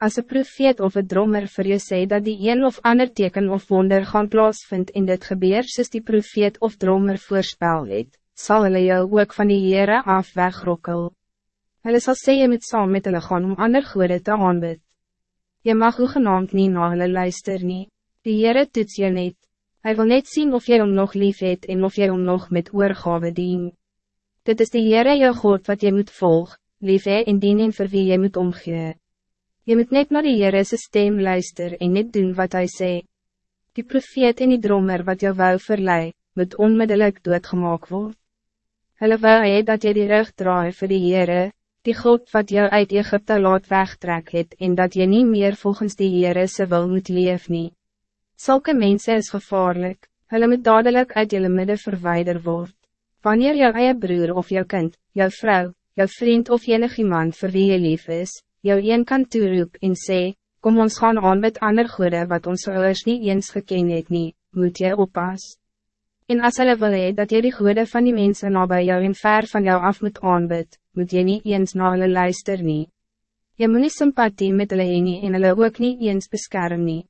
Als een profeet of een drommer voor je sê dat die een of ander teken of wonder gaan plaasvind in dit gebeur soos die profeet of drommer voorspel het, sal hulle jou ook van die Heere af wegrokkel. Hulle sal sê jy moet saam met hulle gaan om ander goede te aanbid. Je mag genaamd niet na hulle luister nie, die Heere toets je net, Hij wil net zien of jy hom nog lief het en of jy hom nog met oorgave dien. Dit is die Heere jou God wat je moet volg, lief he en dien en vir wie jy moet omgee. Je moet net naar die Heere stem luister en net doen wat hij sê. Die profeet en die drommer wat jou wou verlei, moet onmiddellijk doodgemaak word. Hulle wou hy dat jy die rug draai vir die Heere, die God wat jou uit Egypte laat wegtrek het en dat je niet meer volgens die Heere se wil moet leef nie. Zulke mensen is gevaarlijk, hulle moet dadelijk uit jullie midden verwijder word. Wanneer jou eie broer of jou kind, jou vrouw, jou vriend of enig iemand vir wie je lief is, jou een kan toeroep en sê, kom ons gaan aan met ander goede wat ons ouders niet eens geken het nie, moet jy oppas. En as hulle wil hee, dat jy die goede van die mensen na bij jou en ver van jou af moet aanbid, moet jy niet eens na hulle luister nie. Jy moet nie sympathie met hulle heen nie en hulle ook niet eens beskerm nie.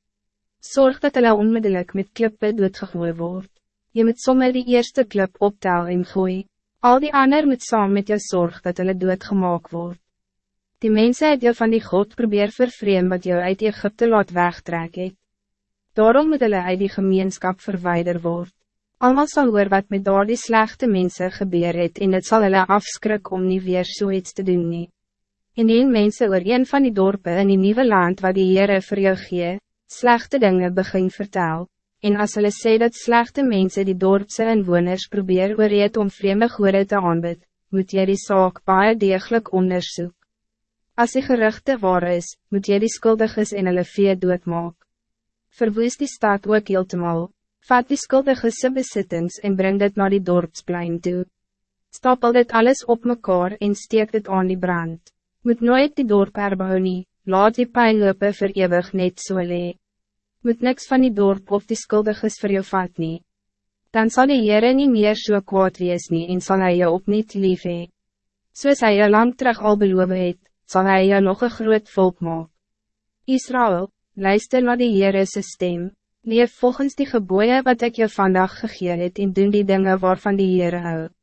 Zorg dat hulle onmiddellijk met klippe doodgegooi word. Je moet sommer die eerste klip optel en gooi. Al die ander moet saam met jou zorg dat hulle doodgemaak word. Die mensen het jou van die God probeer vervreem wat jou uit Egypte laat wegtrek het. Daarom moet hulle uit die gemeenskap verwijder word. Almal sal hoor wat met daar die slechte mensen gebeur het en het sal hulle afskrik om niet weer zoiets te doen nie. En die mense oor een van die dorpen in die nieuwe land wat die Heere vir jou gee, slechte dingen begin vertel, en as hulle sê dat slechte mensen die dorpse inwoners probeer oor het om vreemde goede te aanbid, moet jy die saak baie degelijk onderzoek. Als die geruchte waar is, moet jy die skuldiges en hulle vee doodmaak. Verwoes die stad ook heeltemal, vat die skuldiges se besittings en bring dit naar die dorpsplein toe. Stapel dit alles op mekaar en steek dit aan die brand. Moet nooit die dorp herbou nie, laat die pijnlope vir eeuwig net so lee. Moet niks van die dorp of die skuldiges vir jou vat nie. Dan zal die Heere nie meer so kwaad wees nie en sal hy jou op niet lief hee. Soos hy jou lang terug al beloof het, zal hij je nog een groot volk maken. Israël, luister naar die Heere stem, leef volgens die geboeien wat ik je vandaag gegeven het en doen die dingen waarvan die Heere houdt.